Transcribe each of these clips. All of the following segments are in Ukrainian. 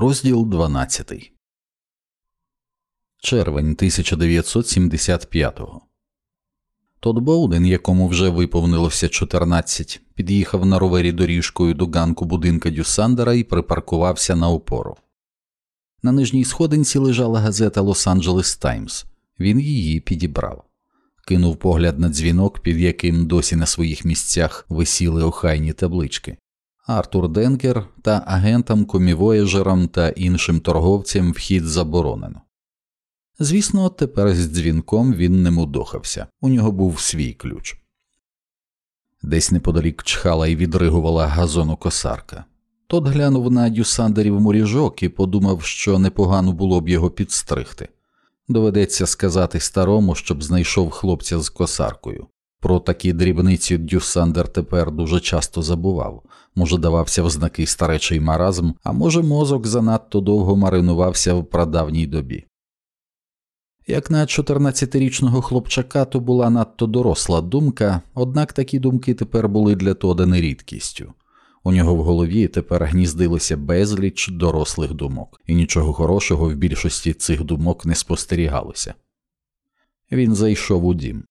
Розділ 12 Червень 1975-го. Тот Боуден, якому вже виповнилося 14, під'їхав на ровері доріжкою до ганку будинка Дюсандера і припаркувався на опору. На нижній сходинці лежала газета Лос-Анджелес Таймс. Він її підібрав, кинув погляд на дзвінок, під яким досі на своїх місцях висіли охайні таблички. Артур Денкер та агентам комівояжерам та іншим торговцям вхід заборонено. Звісно, тепер з дзвінком він не мудохався, у нього був свій ключ. Десь неподалік чхала і відригувала газону косарка. Тот глянув на дюсандерів муріжок і подумав, що непогано було б його підстригти. Доведеться сказати старому, щоб знайшов хлопця з косаркою. Про такі дрібниці Дюсандер тепер дуже часто забував, може, давався в знаки старечий маразм, а може, мозок занадто довго маринувався в прадавній добі. Як на 14-річного хлопчака, то була надто доросла думка, однак такі думки тепер були для Тода не рідкістю. У нього в голові тепер гніздилося безліч дорослих думок, і нічого хорошого в більшості цих думок не спостерігалося. Він зайшов у дім.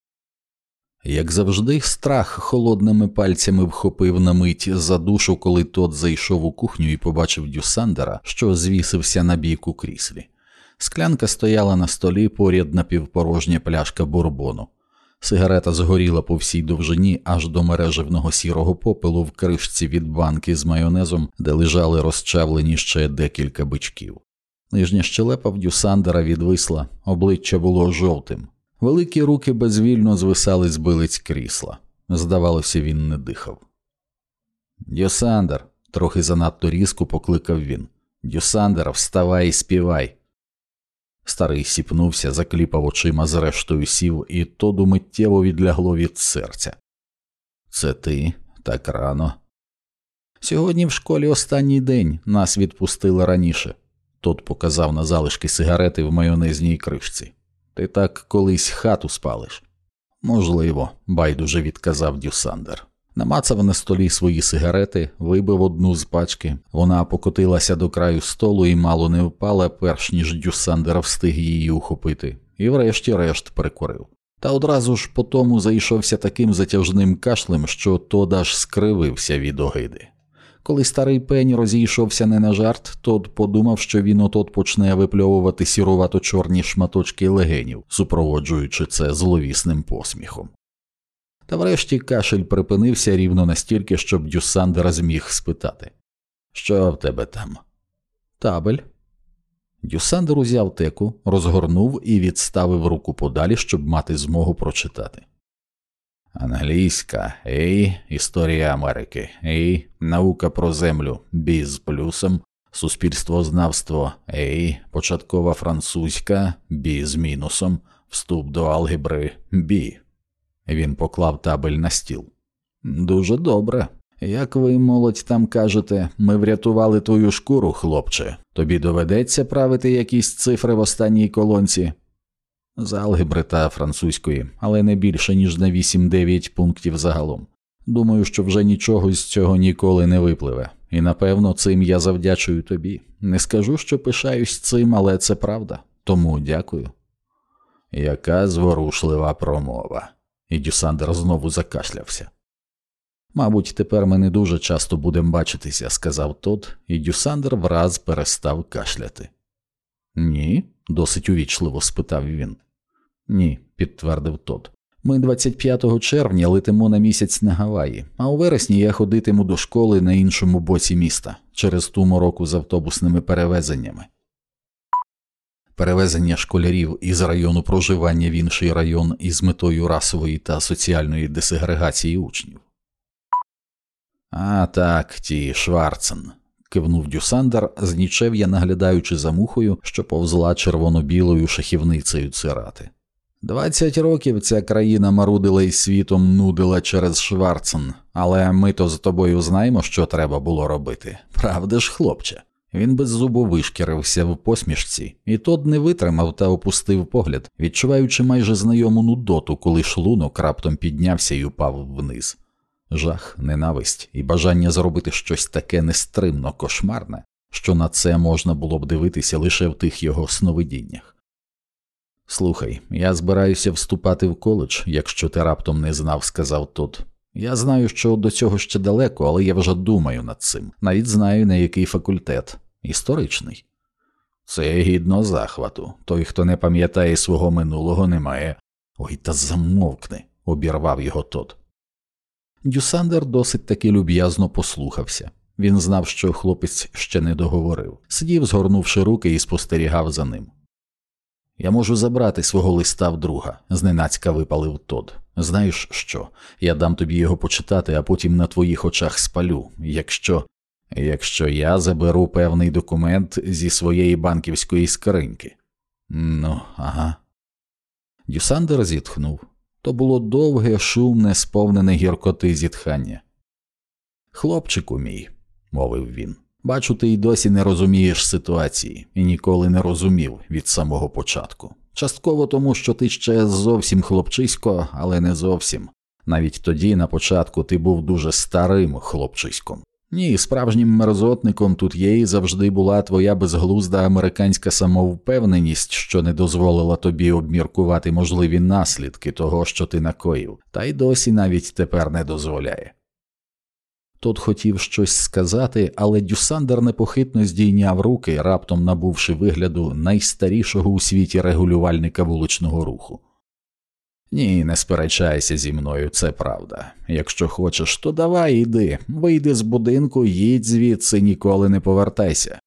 Як завжди, страх холодними пальцями вхопив на мить за душу, коли тот зайшов у кухню і побачив Дюсандера, що звісився на бік у кріслі. Склянка стояла на столі поряд напівпорожня пляшка бурбону. Сигарета згоріла по всій довжині аж до мереживного сірого попелу в кришці від банки з майонезом, де лежали розчавлені ще декілька бичків. Нижня щелепа в Дюсандера відвисла, обличчя було жовтим. Великі руки безвільно звисали з билиць крісла. Здавалося, він не дихав. Дюсандер, трохи занадто різко покликав він. Дюсандер, вставай і співай. Старий сіпнувся, закліпав очима, зрештою сів, і тоду миттєво відлягло від серця. Це ти так рано. Сьогодні в школі останній день нас відпустили раніше. Тот показав на залишки сигарети в майонезній кришці. Ти так колись хату спалиш. Можливо, байдуже відказав Дюсандер. Намацав на столі свої сигарети, вибив одну з пачки. Вона покотилася до краю столу і мало не впала, перш ніж Дюсандер встиг її ухопити, і врешті-решт прикурив. Та одразу ж по тому зайшовся таким затяжним кашлем, що Тод аж скривився від огиди. Коли старий пень розійшовся не на жарт, Тод подумав, що він отот почне випльовувати сірувато чорні шматочки легенів, супроводжуючи це зловісним посміхом. Та врешті кашель припинився рівно настільки, щоб Дюсандер зміг спитати Що в тебе там? Табель. Дюсандер узяв теку, розгорнув і відставив руку подалі, щоб мати змогу прочитати. Англійська, ей, історія Америки, ей, наука про землю, бі з плюсом, суспільствознавство, ей, початкова французька, бі з мінусом, вступ до алгебри, бі. Він поклав табель на стіл. Дуже добре. Як ви, молодь, там кажете, ми врятували твою шкуру, хлопче. Тобі доведеться правити якісь цифри в останній колонці. З алгебри та французької, але не більше, ніж на 8-9 пунктів загалом. Думаю, що вже нічого з цього ніколи не випливе, і напевно цим я завдячую тобі. Не скажу, що пишаюсь цим, але це правда. Тому дякую. Яка зворушлива промова і Дюсандер знову закашлявся. Мабуть, тепер ми не дуже часто будемо бачитися, сказав тот, і Дюсандер враз перестав кашляти. Ні, досить увічливо спитав він. Ні, підтвердив тот. Ми 25 червня летимо на місяць на Гаваї, а у вересні я ходитиму до школи на іншому боці міста через ту мороку з автобусними перевезеннями перевезення школярів із району проживання в інший район із метою расової та соціальної десегрегації учнів. А так, ті Шварцен. кивнув Дюсандер, з нічев'я наглядаючи за мухою, що повзла червоно-білою шахівницею цирати. Двадцять років ця країна марудила й світом нудила через Шварцен, але ми то з тобою знаємо, що треба було робити. Правда ж, хлопче? Він беззубо вишкірився в посмішці, і тот не витримав та опустив погляд, відчуваючи майже знайому нудоту, коли шлунок раптом піднявся і упав вниз. Жах, ненависть і бажання зробити щось таке нестримно кошмарне що на це можна було б дивитися лише в тих його сновидіннях. Слухай, я збираюся вступати в коледж, якщо ти раптом не знав, сказав Тод. Я знаю, що до цього ще далеко, але я вже думаю над цим. Навіть знаю, на який факультет історичний. Це гідно захвату. Той, хто не пам'ятає свого минулого, не має. Ой, та замовкни, обірвав його тот. Дюсандер досить таки люб'язно послухався. Він знав, що хлопець ще не договорив, сидів, згорнувши руки, і спостерігав за ним. Я можу забрати свого листа в друга, зненацька випалив Тод. Знаєш що? Я дам тобі його почитати, а потім на твоїх очах спалю, якщо. Якщо я заберу певний документ зі своєї банківської скриньки. Ну, ага. Дюсандер зітхнув. То було довге, шумне, сповнене гіркоти зітхання. Хлопчику мій, мовив він, бачу, ти й досі не розумієш ситуації і ніколи не розумів від самого початку. Частково тому, що ти ще зовсім хлопчисько, але не зовсім. Навіть тоді, на початку, ти був дуже старим хлопчиськом. Ні, справжнім мерзотником тут є і завжди була твоя безглузда американська самовпевненість, що не дозволила тобі обміркувати можливі наслідки того, що ти накоїв, та й досі навіть тепер не дозволяє. Тот хотів щось сказати, але Дюсандер непохитно здійняв руки, раптом набувши вигляду найстарішого у світі регулювальника вуличного руху. Ні, не сперечайся зі мною, це правда. Якщо хочеш, то давай іди, вийди з будинку, їдь звідси, ніколи не повертайся.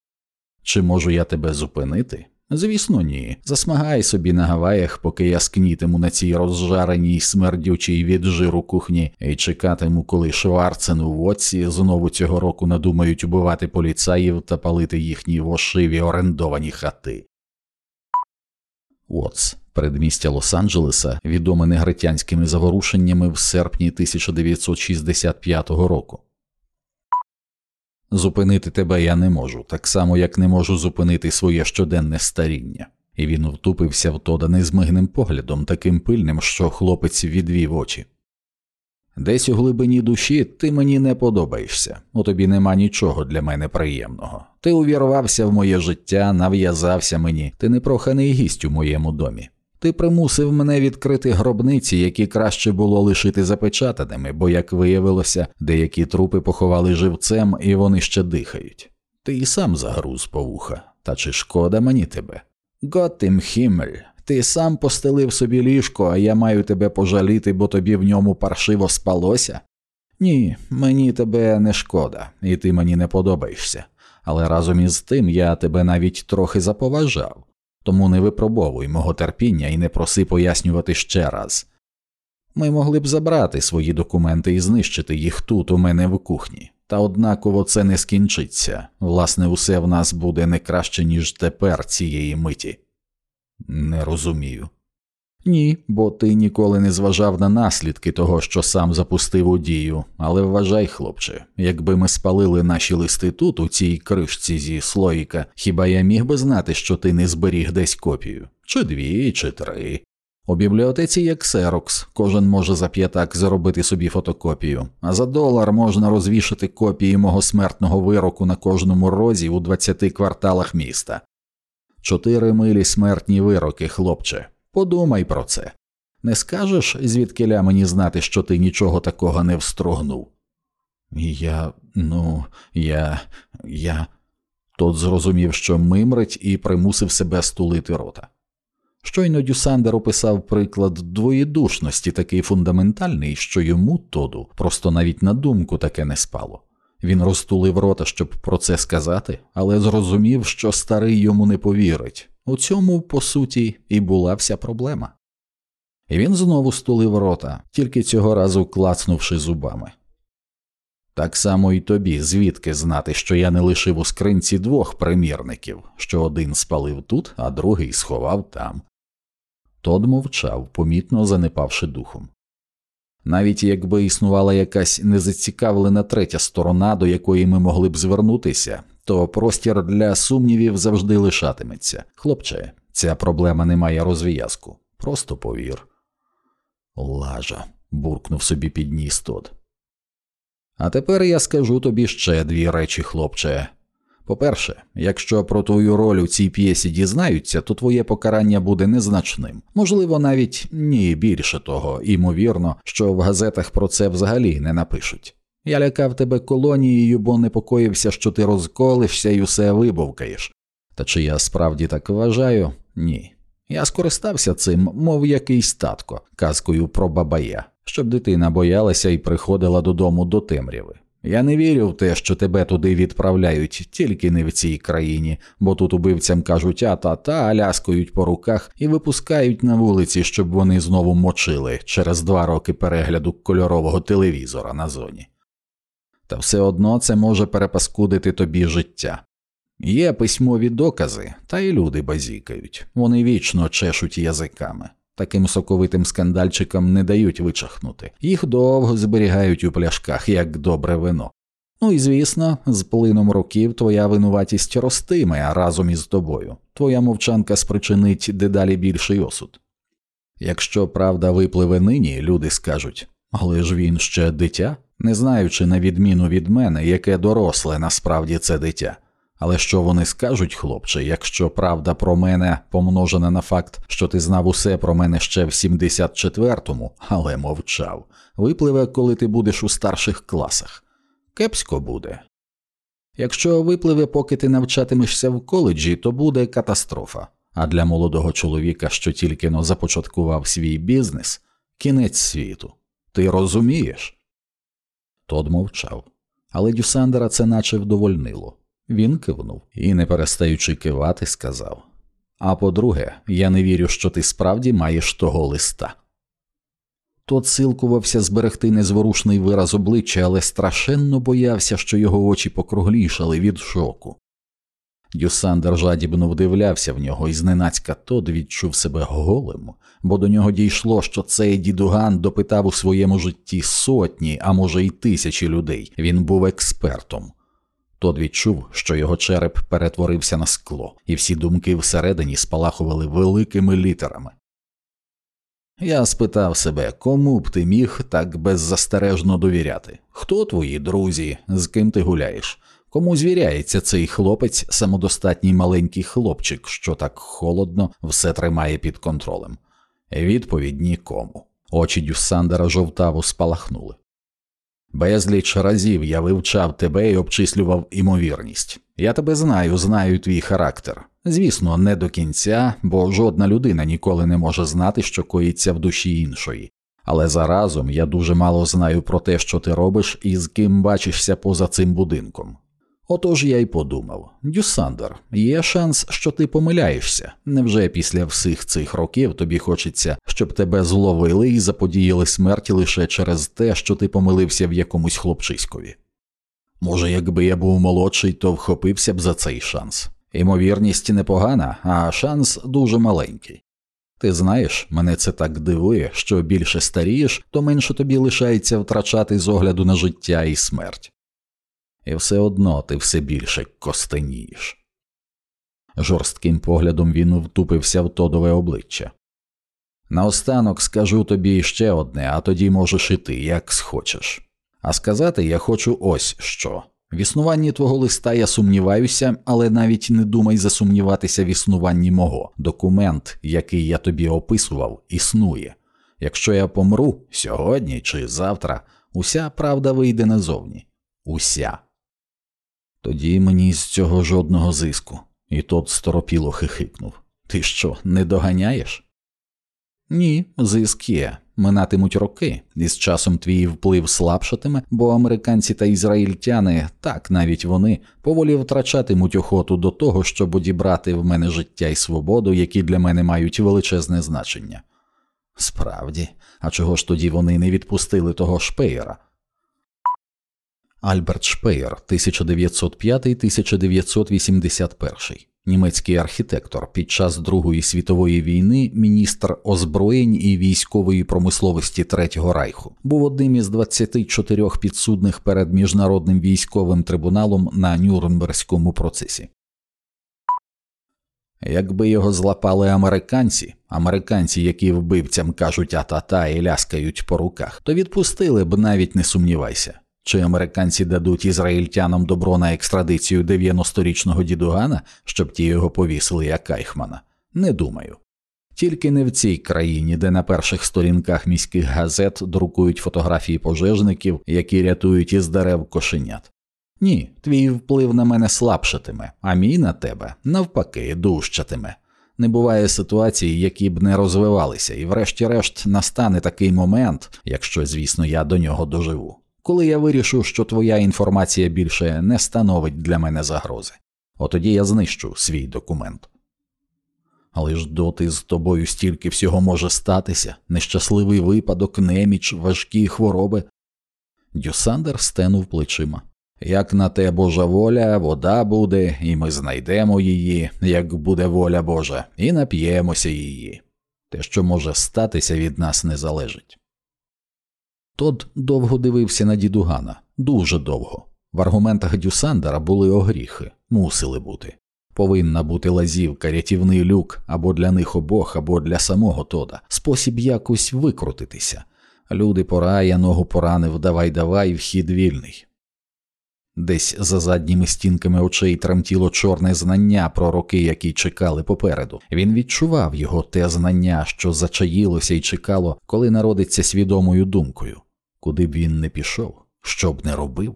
Чи можу я тебе зупинити? Звісно, ні. Засмагай собі на Гаваях, поки я скнітиму на цій розжареній смердючій від жиру кухні і чекатиму, коли Шварцен у Вотсі знову цього року надумають убивати поліцаїв та палити їхні вошиві орендовані хати. Уотс, передмістя Лос-Анджелеса, відоме негритянськими заворушеннями в серпні 1965 року. Зупинити тебе я не можу, так само як не можу зупинити своє щоденне старіння, і він втупився в Тода незмигним поглядом, таким пильним, що хлопець відвів очі. Десь у глибині душі ти мені не подобаєшся, у тобі нема нічого для мене приємного. Ти увірвався в моє життя, нав'язався мені, ти непроханий гість у моєму домі. Ти примусив мене відкрити гробниці, які краще було лишити запечатаними, бо, як виявилося, деякі трупи поховали живцем і вони ще дихають. Ти і сам загруз по вуха, та чи шкода мені тебе? Готим хімель, ти сам постелив собі ліжко, а я маю тебе пожаліти, бо тобі в ньому паршиво спалося? Ні, мені тебе не шкода, і ти мені не подобаєшся, але разом із тим я тебе навіть трохи заповажав тому не випробовуй мого терпіння і не проси пояснювати ще раз. Ми могли б забрати свої документи і знищити їх тут, у мене в кухні, та однаково це не скінчиться власне, усе в нас буде не краще, ніж тепер цієї миті. Не розумію. Ні, бо ти ніколи не зважав на наслідки того, що сам запустив у дію, але вважай, хлопче, якби ми спалили наші листи тут, у цій кришці зі слоїка, хіба я міг би знати, що ти не зберіг десь копію? Чи дві, чи три. У бібліотеці є ксерокс, кожен може за п'ятак заробити собі фотокопію, а за долар можна розвішати копії мого смертного вироку на кожному розі у 20 кварталах міста. Чотири милі смертні вироки, хлопче. Подумай про це. Не скажеш, звідкиля мені знати, що ти нічого такого не встрогнув? Я, ну, я, я. Тот зрозумів, що мимрить, і примусив себе стулити рота. Щойно Дюсандер описав приклад двоєдушності, такий фундаментальний, що йому Тоду просто навіть на думку таке не спало. Він розтулив рота, щоб про це сказати, але зрозумів, що старий йому не повірить, у цьому, по суті, і була вся проблема. І він знову стулив рота, тільки цього разу клацнувши зубами. Так само і тобі, звідки знати, що я не лишив у скринці двох примірників, що один спалив тут, а другий сховав там. Тод мовчав, помітно занепавши духом. Навіть якби існувала якась незацікавлена третя сторона, до якої ми могли б звернутися, то простір для сумнівів завжди лишатиметься. Хлопче, ця проблема не має розв'язку. Просто повір. Лажа, буркнув собі під ніс Тод. А тепер я скажу тобі ще дві речі, хлопче. По-перше, якщо про твою роль у цій п'єсі дізнаються, то твоє покарання буде незначним. Можливо, навіть ні більше того, імовірно, що в газетах про це взагалі не напишуть. Я лякав тебе колонією, бо непокоївся, що ти розколишся і усе вибовкаєш. Та чи я справді так вважаю? Ні. Я скористався цим, мов якийсь татко, казкою про бабая, щоб дитина боялася і приходила додому до темряви. Я не вірю в те, що тебе туди відправляють, тільки не в цій країні, бо тут убивцям кажуть а та та аляскують по руках і випускають на вулиці, щоб вони знову мочили через два роки перегляду кольорового телевізора на зоні. Та все одно це може перепаскудити тобі життя. Є письмові докази, та й люди базікають, вони вічно чешуть язиками. Таким соковитим скандальчикам не дають вичахнути, їх довго зберігають у пляшках, як добре вино. Ну і звісно, з плином років твоя винуватість ростиме разом із тобою, твоя мовчанка спричинить дедалі більший осуд. Якщо правда випливе нині, люди скажуть але ж він ще дитя, не знаючи, на відміну від мене, яке доросле насправді це дитя. Але що вони скажуть, хлопче, якщо правда про мене помножена на факт, що ти знав усе про мене ще в 74-му, але мовчав, випливе, коли ти будеш у старших класах. Кепсько буде. Якщо випливе, поки ти навчатимешся в коледжі, то буде катастрофа. А для молодого чоловіка, що тільки но започаткував свій бізнес, кінець світу. Ти розумієш? Тод мовчав, але Дюсандера це наче вдовольнило. Він кивнув і, не перестаючи кивати, сказав А по-друге, я не вірю, що ти справді маєш того листа. Тот силкувався зберегти незворушний вираз обличчя, але страшенно боявся, що його очі покруглішали від шоку. Дюсандер жадібно вдивлявся в нього, і зненацька Тод відчув себе голим, бо до нього дійшло, що цей дідуган допитав у своєму житті сотні, а може й тисячі людей. Він був експертом. Тод відчув, що його череп перетворився на скло, і всі думки всередині спалахували великими літерами. Я спитав себе, кому б ти міг так беззастережно довіряти? Хто твої друзі, з ким ти гуляєш? Кому звіряється цей хлопець, самодостатній маленький хлопчик, що так холодно все тримає під контролем? Відповідь нікому. Очі Дюссандера жовтаво спалахнули. Безліч разів я вивчав тебе і обчислював імовірність. Я тебе знаю, знаю твій характер. Звісно, не до кінця, бо жодна людина ніколи не може знати, що коїться в душі іншої. Але заразом я дуже мало знаю про те, що ти робиш і з ким бачишся поза цим будинком. Отож я й подумав Дюсандер, є шанс, що ти помиляєшся. Невже після всіх цих років тобі хочеться, щоб тебе зловили і заподіяли смерті лише через те, що ти помилився в якомусь хлопчиськові? Може, якби я був молодший, то вхопився б за цей шанс. Імовірність непогана, а шанс дуже маленький. Ти знаєш, мене це так дивує, що більше старієш, то менше тобі лишається втрачати з огляду на життя і смерть і все одно ти все більше костенієш. Жорстким поглядом він втупився в тодове обличчя. Наостанок скажу тобі ще одне, а тоді можеш іти, як схочеш. А сказати я хочу ось що. В існуванні твого листа я сумніваюся, але навіть не думай засумніватися в існуванні мого. Документ, який я тобі описував, існує. Якщо я помру сьогодні чи завтра, уся правда вийде назовні. Уся. Тоді мені з цього жодного зиску, і тот сторопіло хихикнув. Ти що, не доганяєш? Ні, зиск є. Минатимуть роки, і з часом твій вплив слабшатиме, бо американці та ізраїльтяни, так навіть вони, поволі втрачатимуть охоту до того, щоб одібрати в мене життя і свободу, які для мене мають величезне значення. Справді, а чого ж тоді вони не відпустили того шпеєра? Альберт Шпеєр, 1905-1981, німецький архітектор під час Другої світової війни, міністр озброєнь і військової промисловості Третього Райху, був одним із 24 підсудних перед міжнародним військовим трибуналом на Нюрнберзькому процесі. Якби його злапали американці, американці, які вбивцям кажуть а-та-та і ляскають по руках, то відпустили б навіть не сумнівайся. Чи американці дадуть ізраїльтянам добро на екстрадицію 90-річного дідугана, щоб ті його повісили як Кайхмана? Не думаю. Тільки не в цій країні, де на перших сторінках міських газет друкують фотографії пожежників, які рятують із дерев кошенят. Ні, твій вплив на мене слабшатиме, а мій на тебе навпаки дужчатиме. Не буває ситуацій, які б не розвивалися, і, врешті-решт, настане такий момент, якщо, звісно, я до нього доживу, коли я вирішу, що твоя інформація більше не становить для мене загрози. Отоді я знищу свій документ. Але ж доти з тобою стільки всього може статися нещасливий випадок, неміч, важкі хвороби. Дюсандер стенув плечима. Як на те Божа воля, вода буде, і ми знайдемо її, як буде воля Божа, і нап'ємося її. Те, що може статися, від нас не залежить. Тод довго дивився на дідугана, дуже довго. В аргументах Дюсандера були огріхи, мусили бути. Повинна бути лазівка, рятівний люк або для них обох, або для самого Тода, спосіб якось викрутитися. Люди пора, я ногу поранив, давай, давай, вхід вільний. Десь за задніми стінками очей тремтіло чорне знання про роки, які чекали попереду. Він відчував його те знання, що зачаїлося і чекало, коли народиться свідомою думкою, куди б він не пішов, що б не робив.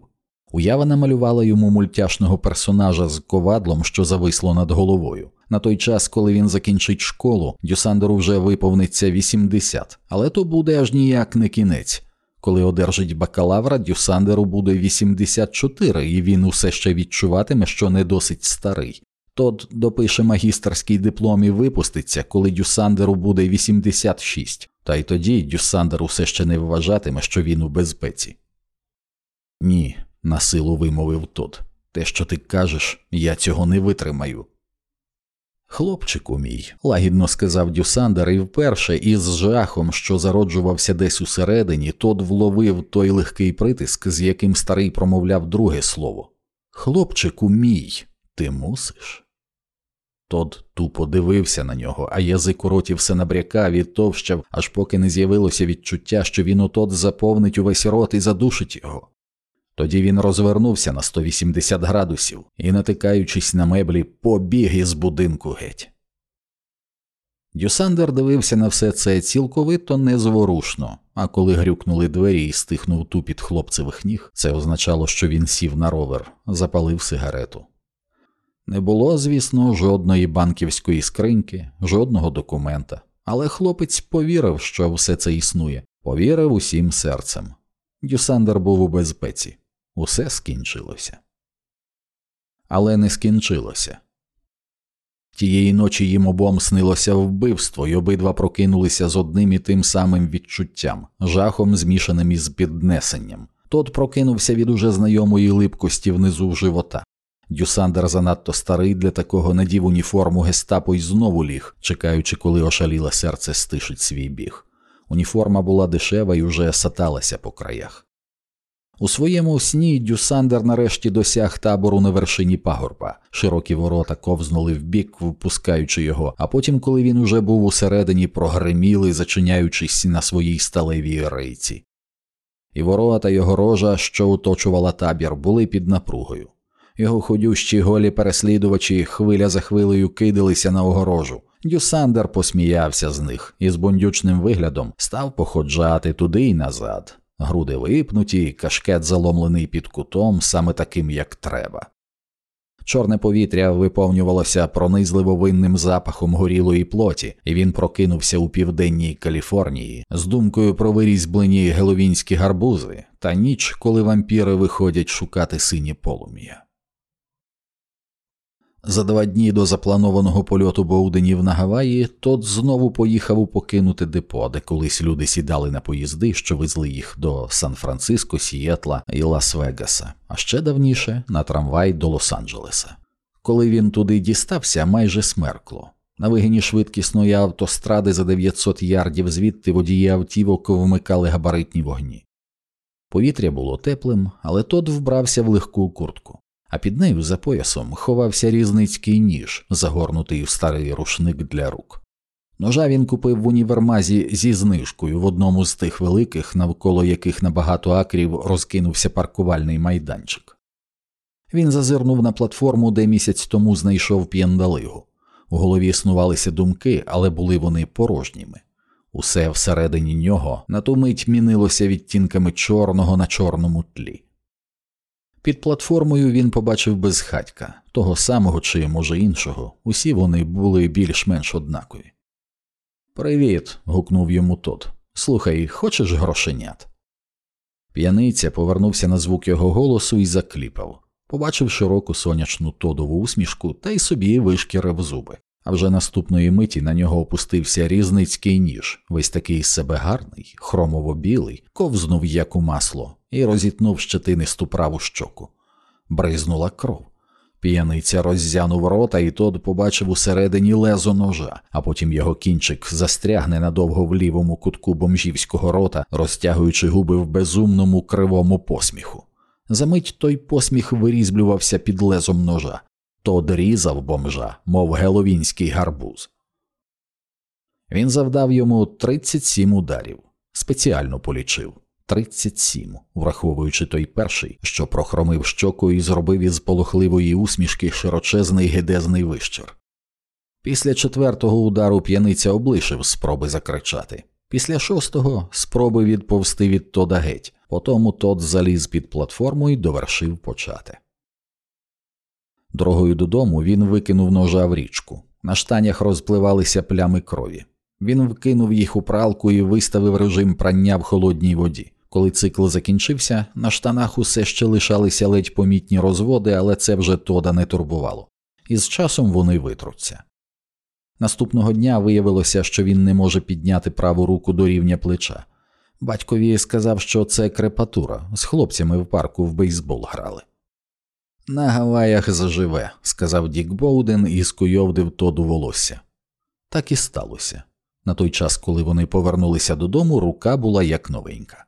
Уява намалювала йому мультяшного персонажа з ковадлом, що зависло над головою. На той час, коли він закінчить школу, Дюсандеру вже виповниться 80, але то буде аж ніяк не кінець. Коли одержить бакалавра, Дюсандеру буде 84, і він усе ще відчуватиме, що не досить старий. Тот допише магістерський диплом і випуститься, коли Дюсандеру буде 86, та й тоді Дюсандер усе ще не вважатиме, що він у безпеці. Ні, насилу вимовив тот. Те, що ти кажеш, я цього не витримаю. Хлопчику мій, лагідно сказав Дюсандер, і вперше із жахом, що зароджувався десь усередині, тот вловив той легкий притиск, з яким старий промовляв друге слово. Хлопчику мій, ти мусиш? Тод тупо дивився на нього, а язик у роті все набрякав і товщав, аж поки не з'явилося відчуття, що він отот заповнить увесь рот і задушить його. Тоді він розвернувся на 180 градусів і, натикаючись на меблі, побіг із будинку геть. Дюсандер дивився на все це цілковито незворушно, а коли грюкнули двері і стихнув тупіт хлопцевих ніг, це означало, що він сів на ровер, запалив сигарету. Не було, звісно, жодної банківської скриньки, жодного документа, але хлопець повірив, що все це існує, повірив усім серцем. Дюсандер був у безпеці усе скінчилося. Але не скінчилося. Тієї ночі їм обом снилося вбивство, і обидва прокинулися з одним і тим самим відчуттям, жахом, змішаним із піднесенням. Тот прокинувся від уже знайомої липкості внизу живота. Дюсандер занадто старий для такого надів уніформу гестапо й знову ліг, чекаючи, коли ошаліле серце стишить свій біг. Уніформа була дешева і уже саталася по краях. У своєму сні Дюсандер нарешті досяг табору на вершині пагорба. Широкі ворота ковзнули вбік, впускаючи його, а потім, коли він уже був усередині, прогреміли, зачиняючись на своїй сталевій рейці. І ворота його рожа, що оточувала табір, були під напругою. Його ходющі голі переслідувачі хвиля за хвилею кидалися на огорожу. Дюсандер посміявся з них і з бундючним виглядом став походжати туди й назад груди випнуті, кашкет заломлений під кутом, саме таким, як треба. Чорне повітря виповнювалося пронизливо винним запахом горілої плоті, і він прокинувся у південній Каліфорнії з думкою про вирізблені геловінські гарбузи та ніч, коли вампіри виходять шукати сині полум'я. За два дні до запланованого польоту Боуденів на Гаваї тот знову поїхав у покинуте депо, де колись люди сідали на поїзди, що везли їх до Сан-Франциско, Сієтла і Лас-Вегаса, а ще давніше на трамвай до Лос-Анджелеса. Коли він туди дістався, майже смеркло. На вигині швидкісної автостради за 900 ярдів звідти водії автівок вмикали габаритні вогні. Повітря було теплим, але тот вбрався в легку куртку а під нею за поясом ховався різницький ніж, загорнутий в старий рушник для рук. Ножа він купив в універмазі зі знижкою в одному з тих великих, навколо яких на багато акрів розкинувся паркувальний майданчик. Він зазирнув на платформу, де місяць тому знайшов п'яндалигу. У голові снувалися думки, але були вони порожніми. Усе всередині нього на ту мить мінилося відтінками чорного на чорному тлі. Під платформою він побачив безхатька, того самого чи, може, іншого, усі вони були більш-менш однакові. Привіт. гукнув йому тот. Слухай, хочеш грошенят? П'яниця повернувся на звук його голосу і закліпав, побачив широку сонячну тодову усмішку та й собі вишкірив зуби. А вже наступної миті на нього опустився різницький ніж, весь такий себе гарний, хромово білий, ковзнув як у масло, і розітнув щетинисту праву щоку. Бризнула кров. П'яниця роззянув рота, і тот побачив усередині лезо ножа, а потім його кінчик застрягне надовго в лівому кутку бомжівського рота, розтягуючи губи в безумному кривому посміху. Замить той посміх вирізблювався під лезом ножа, Тод різав бомжа, мов геловінський гарбуз. Він завдав йому 37 ударів, спеціально полічив 37, враховуючи той перший, що прохромив щоку і зробив із полохливої усмішки широчезний гедезний вищир. Після четвертого удару п'яниця облишив спроби закричати. Після шостого спроби відповсти від Тода геть, потому тот заліз під платформу і довершив почати. Дорогою додому він викинув ножа в річку. На штанях розпливалися плями крові. Він вкинув їх у пралку і виставив режим прання в холодній воді. Коли цикл закінчився, на штанах усе ще лишалися ледь помітні розводи, але це вже Тода не турбувало, і з часом вони витруться. Наступного дня виявилося, що він не може підняти праву руку до рівня плеча. Батькові сказав, що це крепатура, з хлопцями в парку в бейсбол грали. На Гаваях заживе, сказав Дік Боуден і скуйовдив Тоду волосся. Так і сталося. На той час, коли вони повернулися додому, рука була як новенька.